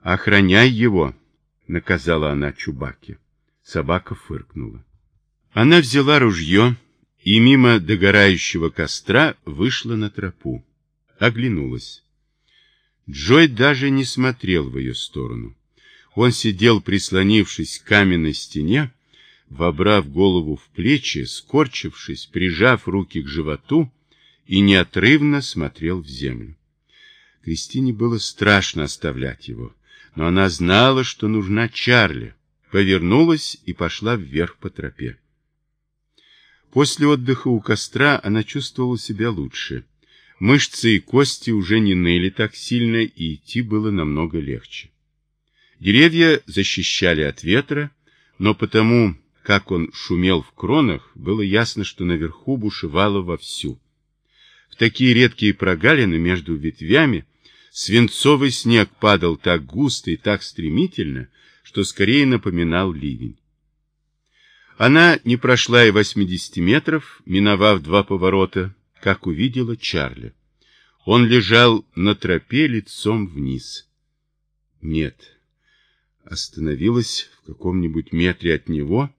Охраняй его, наказала она Чубаке. Собака фыркнула. Она взяла ружье и мимо догорающего костра вышла на тропу. Оглянулась. Джой даже не смотрел в ее сторону. Он сидел, прислонившись к каменной стене, вобрав голову в плечи, скорчившись, прижав руки к животу и неотрывно смотрел в землю. Кристине было страшно оставлять его, но она знала, что нужна Чарли, повернулась и пошла вверх по тропе. После отдыха у костра она чувствовала себя лучше. Мышцы и кости уже не ныли так сильно, и идти было намного легче. Деревья защищали от ветра, но потому, как он шумел в кронах, было ясно, что наверху бушевало вовсю. В такие редкие прогалины между ветвями свинцовый снег падал так густо и так стремительно, что скорее напоминал ливень. Она не прошла и 80 метров, миновав два поворота, как увидела Чарли. Он лежал на тропе лицом вниз. Нет, остановилась в каком-нибудь метре от него,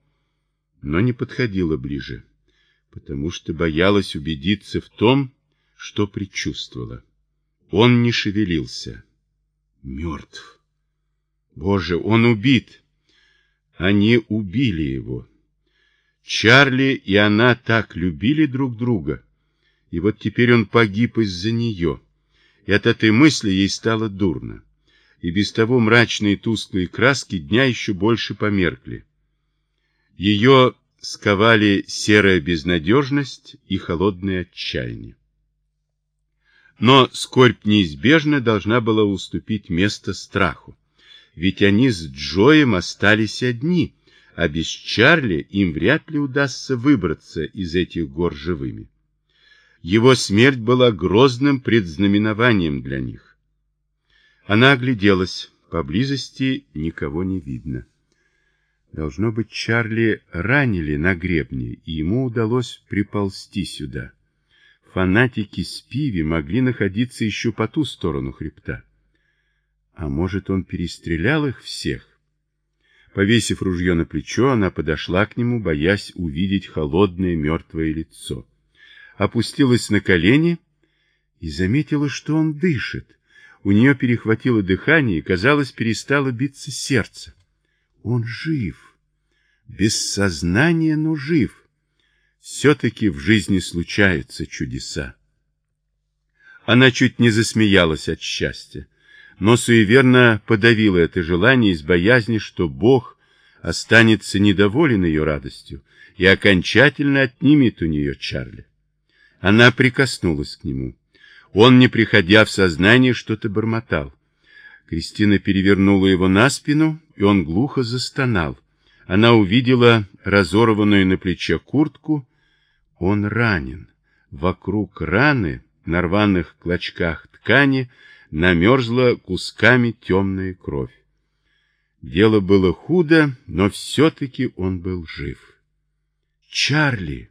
но не подходила ближе, потому что боялась убедиться в том, что предчувствовала. Он не шевелился. Мертв. Боже, он убит. Они убили его. Чарли и она так любили друг друга. И вот теперь он погиб из-за нее. И от этой мысли ей стало дурно. И без того мрачные тусклые краски дня еще больше померкли. Ее сковали серая безнадежность и холодное отчаяние. Но скорбь неизбежно должна была уступить место страху ведь они с Джоем остались одни, а без Чарли им вряд ли удастся выбраться из этих гор живыми. Его смерть была грозным предзнаменованием для них. Она огляделась, поблизости никого не видно. Должно быть, Чарли ранили на гребне, и ему удалось приползти сюда. Фанатики Спиви могли находиться еще по ту сторону хребта. А может, он перестрелял их всех? Повесив ружье на плечо, она подошла к нему, боясь увидеть холодное мертвое лицо. Опустилась на колени и заметила, что он дышит. У нее перехватило дыхание и, казалось, перестало биться сердце. Он жив. Без сознания, но жив. Все-таки в жизни случаются чудеса. Она чуть не засмеялась от счастья но суеверно подавила это желание из боязни, что Бог останется недоволен ее радостью и окончательно отнимет у нее Чарли. Она прикоснулась к нему. Он, не приходя в сознание, что-то бормотал. Кристина перевернула его на спину, и он глухо застонал. Она увидела разорванную на плече куртку. Он ранен. Вокруг раны, на рваных клочках ткани, намерзла кусками темная кровь. Дело было худо, но все-таки он был жив. «Чарли!»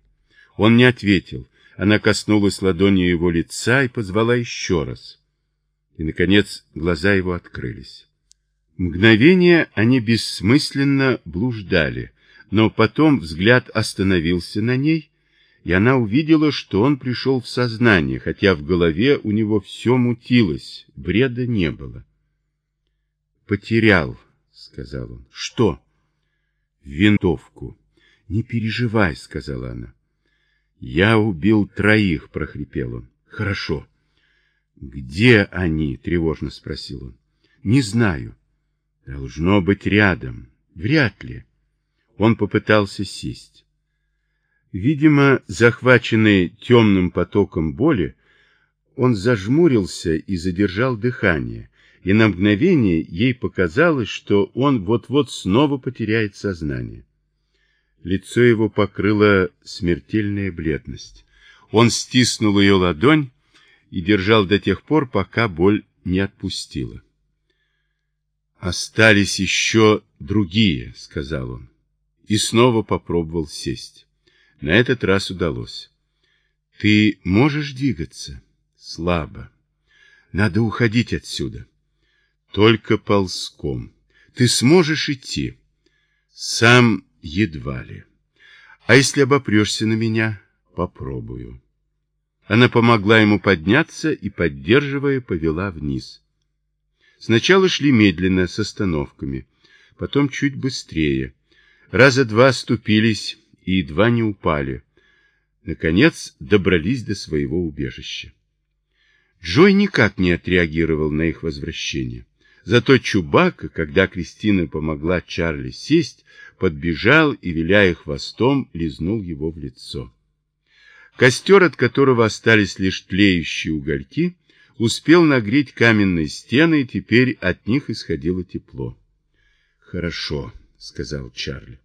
Он не ответил. Она коснулась ладонью его лица и позвала еще раз. И, наконец, глаза его открылись. Мгновение они бессмысленно блуждали, но потом взгляд остановился на ней, и она увидела, что он пришел в сознание, хотя в голове у него все мутилось, бреда не было. «Потерял», — сказал он. «Что?» «Винтовку». «Не переживай», — сказала она. «Я убил троих», — прохрипел он. «Хорошо». «Где они?» — тревожно спросил он. «Не знаю». «Должно быть рядом». «Вряд ли». Он попытался сесть. Видимо, захваченный темным потоком боли, он зажмурился и задержал дыхание, и на мгновение ей показалось, что он вот-вот снова потеряет сознание. Лицо его покрыла смертельная бледность. Он стиснул ее ладонь и держал до тех пор, пока боль не отпустила. «Остались еще другие», — сказал он, и снова попробовал сесть. На этот раз удалось. Ты можешь двигаться? Слабо. Надо уходить отсюда. Только ползком. Ты сможешь идти? Сам едва ли. А если обопрешься на меня, попробую. Она помогла ему подняться и, поддерживая, повела вниз. Сначала шли медленно, с остановками, потом чуть быстрее. Раза два ступились и едва не упали. Наконец добрались до своего убежища. Джой никак не отреагировал на их возвращение. Зато Чубака, когда Кристина помогла Чарли сесть, подбежал и, виляя хвостом, лизнул его в лицо. Костер, от которого остались лишь тлеющие угольки, успел нагреть каменные стены, и теперь от них исходило тепло. «Хорошо», — сказал Чарли.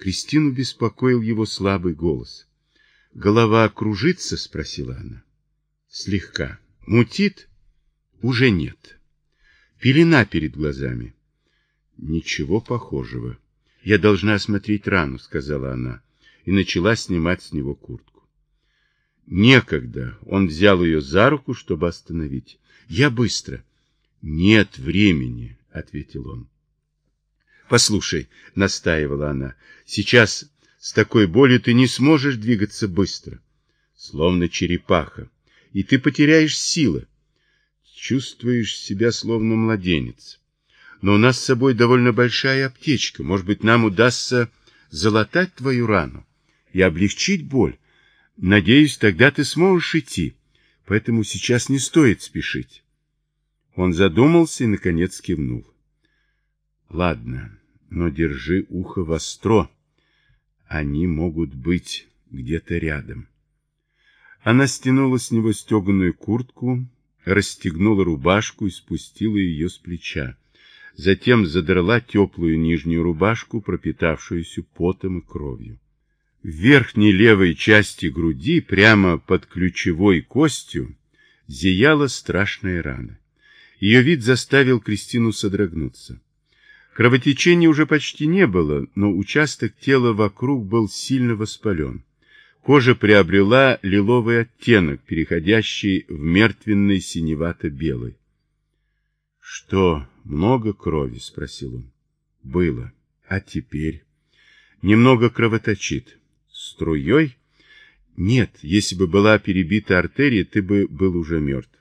Кристину беспокоил его слабый голос. «Голова кружится?» — спросила она. «Слегка. Мутит?» «Уже нет». Пелена перед глазами. Ничего похожего. Я должна осмотреть рану, сказала она, и начала снимать с него куртку. Некогда. Он взял ее за руку, чтобы остановить. Я быстро. Нет времени, ответил он. Послушай, настаивала она, сейчас с такой болью ты не сможешь двигаться быстро, словно черепаха, и ты потеряешь силы чувствуешь себя словно младенец. Но у нас с собой довольно большая аптечка. Может быть, нам удастся залатать твою рану и облегчить боль. Надеюсь, тогда ты сможешь идти. Поэтому сейчас не стоит спешить. Он задумался и, наконец, кивнул. Ладно, но держи ухо востро. Они могут быть где-то рядом. Она стянула с него стеганую куртку, расстегнула рубашку и спустила ее с плеча. Затем задрала теплую нижнюю рубашку, пропитавшуюся потом и кровью. В верхней левой части груди, прямо под ключевой костью, зияла страшная рана. Ее вид заставил Кристину содрогнуться. Кровотечения уже почти не было, но участок тела вокруг был сильно воспален. Кожа приобрела лиловый оттенок, переходящий в мертвенный синевато-белый. — Что, много крови? — спросил он. — Было. А теперь? Немного кровоточит. Струей? Нет, если бы была перебита артерия, ты бы был уже мертв.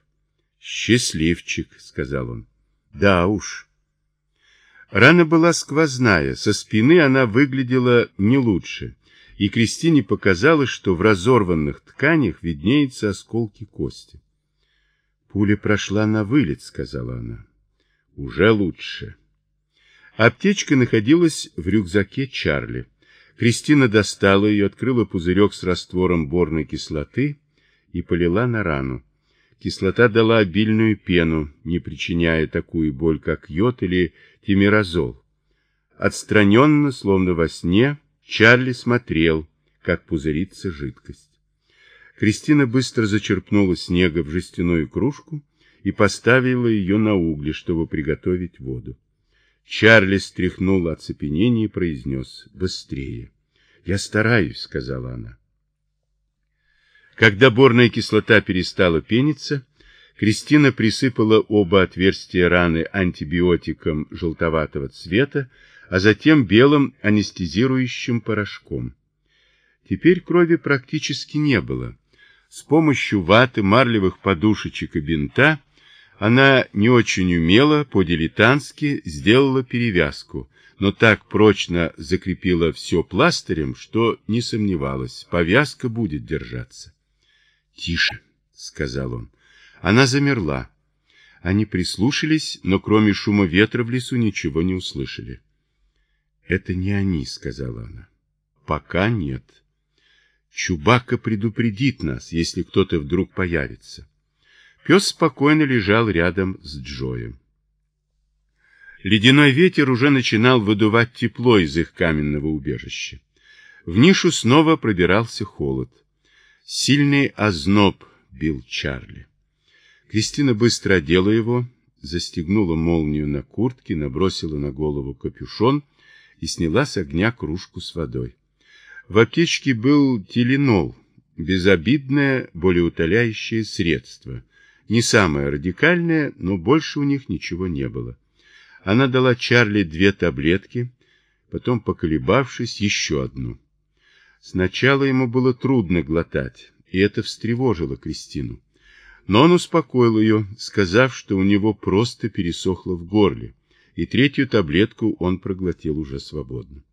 Счастливчик, — сказал он. Да уж. Рана была сквозная, со спины она выглядела не лучше и Кристине показалось, что в разорванных тканях виднеются осколки кости. «Пуля прошла на вылет», — сказала она. «Уже лучше». Аптечка находилась в рюкзаке Чарли. Кристина достала ее, открыла пузырек с раствором борной кислоты и полила на рану. Кислота дала обильную пену, не причиняя такую боль, как йод или тимирозол. Отстраненно, словно во сне, Чарли смотрел, как пузырится жидкость. Кристина быстро зачерпнула снега в жестяную кружку и поставила ее на угли, чтобы приготовить воду. Чарли стряхнул оцепенение и произнес «Быстрее». «Я стараюсь», — сказала она. Когда борная кислота перестала пениться, Кристина присыпала оба отверстия раны антибиотиком желтоватого цвета, а затем белым анестезирующим порошком. Теперь крови практически не было. С помощью ваты, марлевых подушечек и бинта она не очень умело, по-дилетантски сделала перевязку, но так прочно закрепила все пластырем, что не сомневалась, повязка будет держаться. «Тише», — сказал он. Она замерла. Они прислушались, но кроме шума ветра в лесу ничего не услышали. «Это не они», — сказала она. «Пока нет. Чубака предупредит нас, если кто-то вдруг появится». Пес спокойно лежал рядом с Джоем. Ледяной ветер уже начинал выдувать тепло из их каменного убежища. В нишу снова пробирался холод. Сильный озноб бил Чарли. Кристина быстро одела его, застегнула молнию на куртке, набросила на голову капюшон — и сняла с огня кружку с водой. В аптечке был теленол, безобидное, болеутоляющее средство. Не самое радикальное, но больше у них ничего не было. Она дала Чарли две таблетки, потом, поколебавшись, еще одну. Сначала ему было трудно глотать, и это встревожило Кристину. Но он успокоил ее, сказав, что у него просто пересохло в горле, и третью таблетку он проглотил уже свободно.